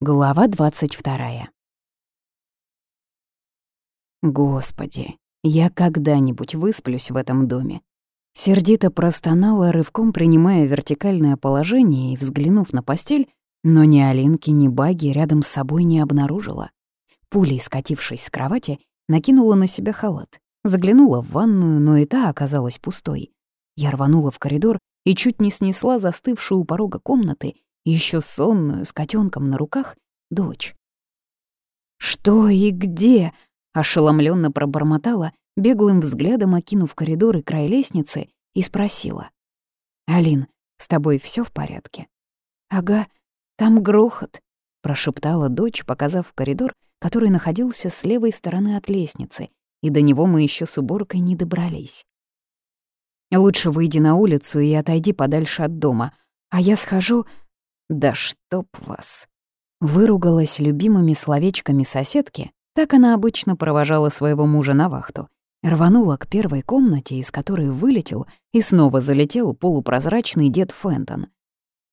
Глава 22. Господи, я когда-нибудь высплюсь в этом доме. Сердито простонала, рывком принимая вертикальное положение и взглянув на постель, но ни Алинки, ни Баги рядом с собой не обнаружила. Пулей скатившись с кровати, накинула на себя халат, заглянула в ванную, но и та оказалась пустой. Я рванула в коридор и чуть не снесла застывшую у порога комнаты еще сонную, с котенком на руках, дочь. «Что и где?» — ошеломленно пробормотала, беглым взглядом окинув коридор и край лестницы, и спросила. «Алин, с тобой все в порядке?» «Ага, там грохот», — прошептала дочь, показав коридор, который находился с левой стороны от лестницы, и до него мы еще с уборкой не добрались. «Лучше выйди на улицу и отойди подальше от дома, а я схожу...» «Да чтоб вас!» Выругалась любимыми словечками соседки, так она обычно провожала своего мужа на вахту. Рванула к первой комнате, из которой вылетел и снова залетел полупрозрачный дед Фентон.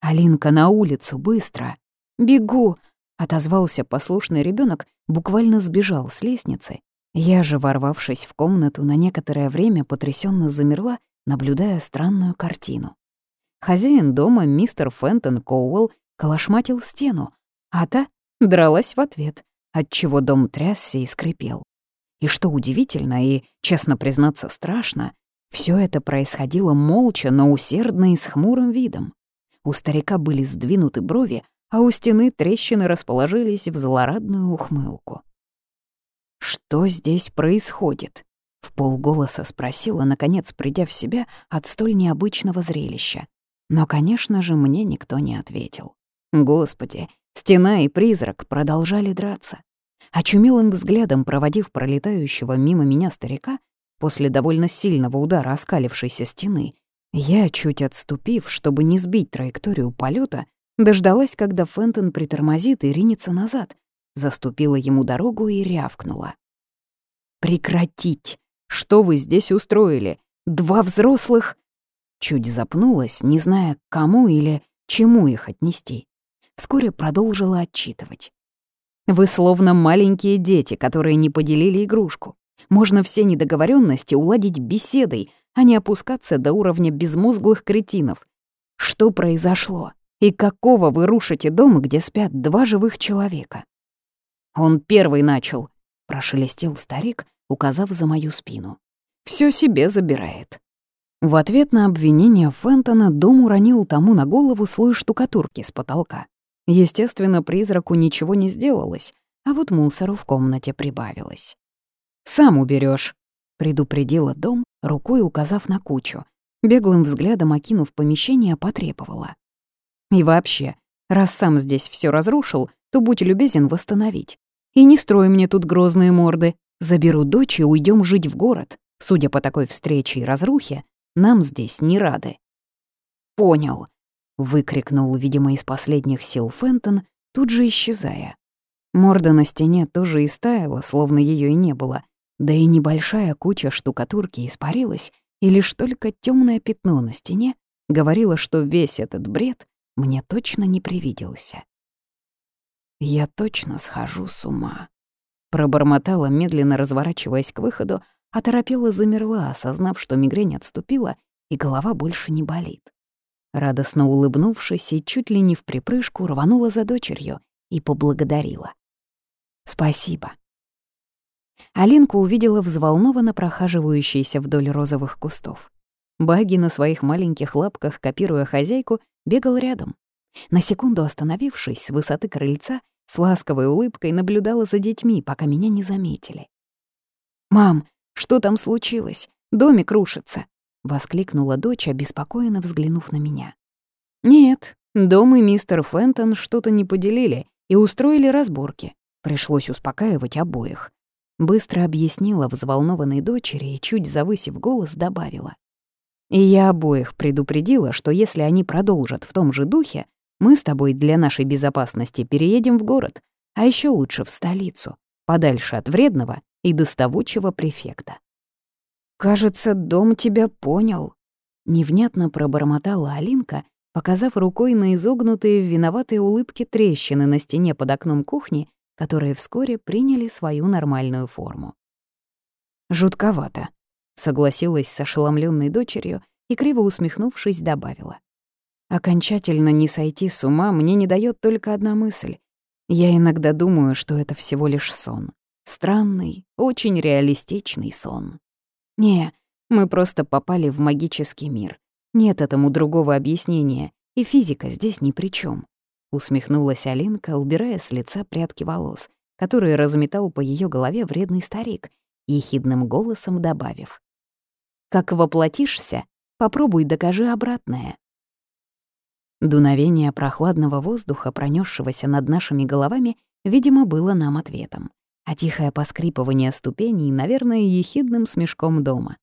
«Алинка, на улицу, быстро!» «Бегу!» — отозвался послушный ребенок, буквально сбежал с лестницы. Я же, ворвавшись в комнату, на некоторое время потрясенно замерла, наблюдая странную картину. Хозяин дома, мистер Фентон Коуэлл, колошматил стену, а та дралась в ответ, отчего дом трясся и скрипел. И что удивительно и, честно признаться, страшно, все это происходило молча, но усердно и с хмурым видом. У старика были сдвинуты брови, а у стены трещины расположились в злорадную ухмылку. «Что здесь происходит?» — в полголоса спросила, наконец придя в себя от столь необычного зрелища. Но, конечно же, мне никто не ответил. Господи, стена и призрак продолжали драться. Очумелым взглядом проводив пролетающего мимо меня старика, после довольно сильного удара оскалившейся стены, я, чуть отступив, чтобы не сбить траекторию полета, дождалась, когда Фентон притормозит и ринется назад, заступила ему дорогу и рявкнула. «Прекратить! Что вы здесь устроили? Два взрослых...» Чуть запнулась, не зная, кому или чему их отнести. Вскоре продолжила отчитывать. «Вы словно маленькие дети, которые не поделили игрушку. Можно все недоговоренности уладить беседой, а не опускаться до уровня безмозглых кретинов. Что произошло? И какого вы рушите дом, где спят два живых человека?» «Он первый начал», — прошелестел старик, указав за мою спину. Все себе забирает». В ответ на обвинение Фентона дом уронил тому на голову слой штукатурки с потолка. Естественно, призраку ничего не сделалось, а вот мусору в комнате прибавилось. «Сам уберешь, предупредила дом, рукой указав на кучу. Беглым взглядом окинув помещение, потребовала. «И вообще, раз сам здесь все разрушил, то будь любезен восстановить. И не строй мне тут грозные морды. Заберу дочь и уйдем жить в город. Судя по такой встрече и разрухе, нам здесь не рады». «Понял», — выкрикнул, видимо, из последних сил Фентон, тут же исчезая. Морда на стене тоже истаяла, словно ее и не было, да и небольшая куча штукатурки испарилась, и лишь только темное пятно на стене говорило, что весь этот бред мне точно не привиделся. «Я точно схожу с ума», — пробормотала, медленно разворачиваясь к выходу, оторопела замерла, осознав, что мигрень отступила, и голова больше не болит. Радостно улыбнувшись и чуть ли не в припрыжку рванула за дочерью и поблагодарила. «Спасибо». Алинку увидела взволнованно прохаживающейся вдоль розовых кустов. Баги на своих маленьких лапках, копируя хозяйку, бегал рядом. На секунду остановившись с высоты крыльца, с ласковой улыбкой наблюдала за детьми, пока меня не заметили. «Мам, что там случилось? Домик рушится!» — воскликнула дочь, обеспокоенно взглянув на меня. «Нет, дом и мистер Фентон что-то не поделили и устроили разборки. Пришлось успокаивать обоих». Быстро объяснила взволнованной дочери и, чуть завысив голос, добавила. «И я обоих предупредила, что если они продолжат в том же духе, мы с тобой для нашей безопасности переедем в город, а еще лучше в столицу, подальше от вредного и доставучего префекта. «Кажется, дом тебя понял», — невнятно пробормотала Алинка, показав рукой на изогнутые в виноватой улыбке трещины на стене под окном кухни, которые вскоре приняли свою нормальную форму. «Жутковато», — согласилась с ошеломленной дочерью и, криво усмехнувшись, добавила. «Окончательно не сойти с ума мне не дает только одна мысль. Я иногда думаю, что это всего лишь сон. Странный, очень реалистичный сон. Не, мы просто попали в магический мир. Нет этому другого объяснения, и физика здесь ни при чем. Усмехнулась Алинка, убирая с лица прядки волос, которые разметал по ее голове вредный старик, ехидным голосом добавив. «Как воплотишься, попробуй докажи обратное». Дуновение прохладного воздуха, пронесшегося над нашими головами, видимо, было нам ответом, а тихое поскрипывание ступеней, наверное, ехидным смешком дома.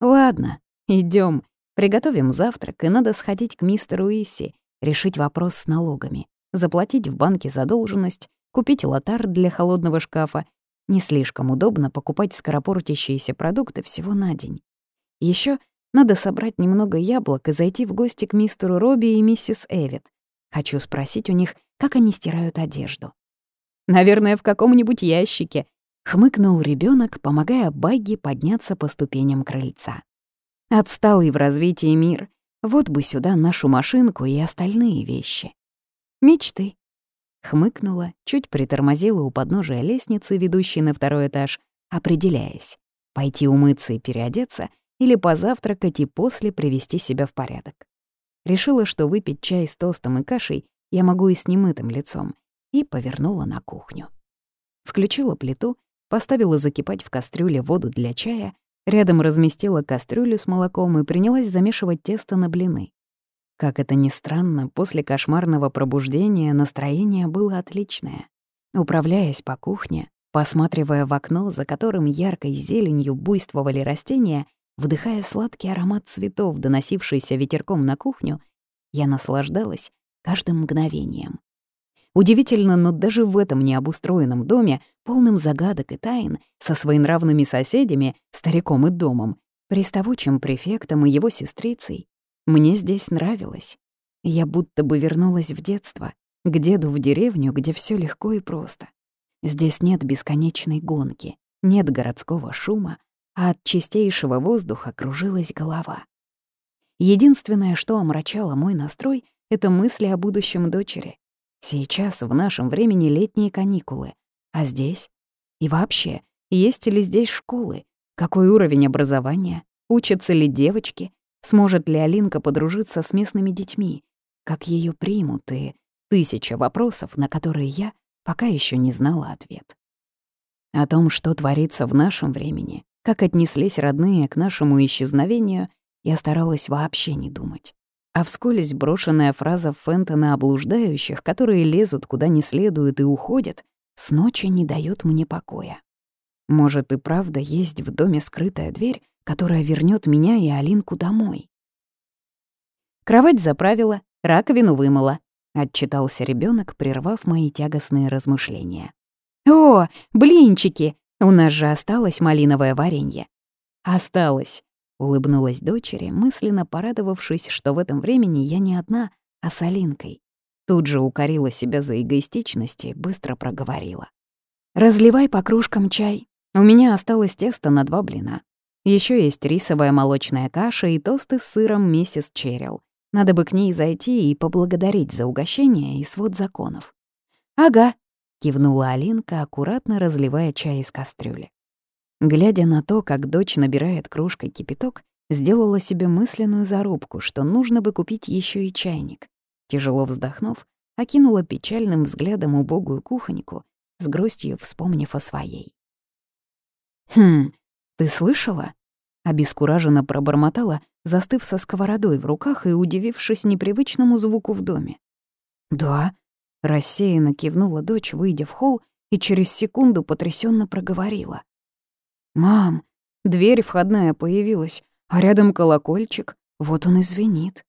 «Ладно, идем, приготовим завтрак, и надо сходить к мистеру Исси, решить вопрос с налогами, заплатить в банке задолженность, купить лотар для холодного шкафа. Не слишком удобно покупать скоропортящиеся продукты всего на день. Еще надо собрать немного яблок и зайти в гости к мистеру Робби и миссис Эвит. Хочу спросить у них, как они стирают одежду. «Наверное, в каком-нибудь ящике», — хмыкнул ребенок, помогая Багги подняться по ступеням крыльца. Отсталый в развитии мир. Вот бы сюда нашу машинку и остальные вещи. Мечты. Хмыкнула, чуть притормозила у подножия лестницы, ведущей на второй этаж, определяясь, пойти умыться и переодеться или позавтракать и после привести себя в порядок. Решила, что выпить чай с тостом и кашей я могу и с немытым лицом, и повернула на кухню. Включила плиту, поставила закипать в кастрюле воду для чая, рядом разместила кастрюлю с молоком и принялась замешивать тесто на блины. Как это ни странно, после кошмарного пробуждения настроение было отличное. Управляясь по кухне, посматривая в окно, за которым яркой зеленью буйствовали растения, Вдыхая сладкий аромат цветов, доносившийся ветерком на кухню, я наслаждалась каждым мгновением. Удивительно, но даже в этом необустроенном доме, полном загадок и тайн, со своенравными соседями, стариком и домом, приставучим префектом и его сестрицей, мне здесь нравилось. Я будто бы вернулась в детство, к деду в деревню, где все легко и просто. Здесь нет бесконечной гонки, нет городского шума, а от чистейшего воздуха кружилась голова. Единственное, что омрачало мой настрой, это мысли о будущем дочери. Сейчас, в нашем времени, летние каникулы. А здесь? И вообще, есть ли здесь школы? Какой уровень образования? Учатся ли девочки? Сможет ли Алинка подружиться с местными детьми? Как ее примут? И тысяча вопросов, на которые я пока еще не знала ответ. О том, что творится в нашем времени, как отнеслись родные к нашему исчезновению, я старалась вообще не думать. А вскользь брошенная фраза Фентона о блуждающих, которые лезут куда не следует и уходят, с ночи не дает мне покоя. Может, и правда есть в доме скрытая дверь, которая вернет меня и Алинку домой. Кровать заправила, раковину вымыла, отчитался ребенок, прервав мои тягостные размышления. «О, блинчики!» У нас же осталось малиновое варенье. Осталось, улыбнулась дочери, мысленно порадовавшись, что в этом времени я не одна, а с Алинкой. Тут же укорила себя за эгоистичность и быстро проговорила. «Разливай по кружкам чай. У меня осталось тесто на два блина. Еще есть рисовая молочная каша и тосты с сыром миссис Черрилл. Надо бы к ней зайти и поблагодарить за угощение и свод законов». «Ага», кивнула Алинка, аккуратно разливая чай из кастрюли. Глядя на то, как дочь набирает кружкой кипяток, сделала себе мысленную зарубку, что нужно бы купить еще и чайник. Тяжело вздохнув, окинула печальным взглядом убогую кухоньку, с грустью вспомнив о своей. «Хм, ты слышала?» Обескураженно пробормотала, застыв со сковородой в руках и удивившись непривычному звуку в доме. «Да», Рассеянно кивнула дочь, выйдя в холл, и через секунду потрясенно проговорила. «Мам, дверь входная появилась, а рядом колокольчик, вот он и звенит».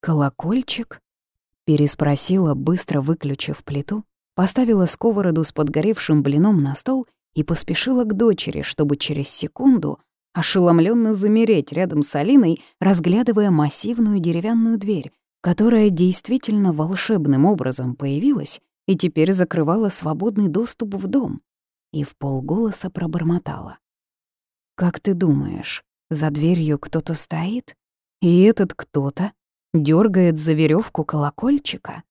«Колокольчик?» — переспросила, быстро выключив плиту, поставила сковороду с подгоревшим блином на стол и поспешила к дочери, чтобы через секунду ошеломленно замереть рядом с Алиной, разглядывая массивную деревянную дверь, которая действительно волшебным образом появилась и теперь закрывала свободный доступ в дом, и в полголоса пробормотала. «Как ты думаешь, за дверью кто-то стоит? И этот кто-то дергает за веревку колокольчика?»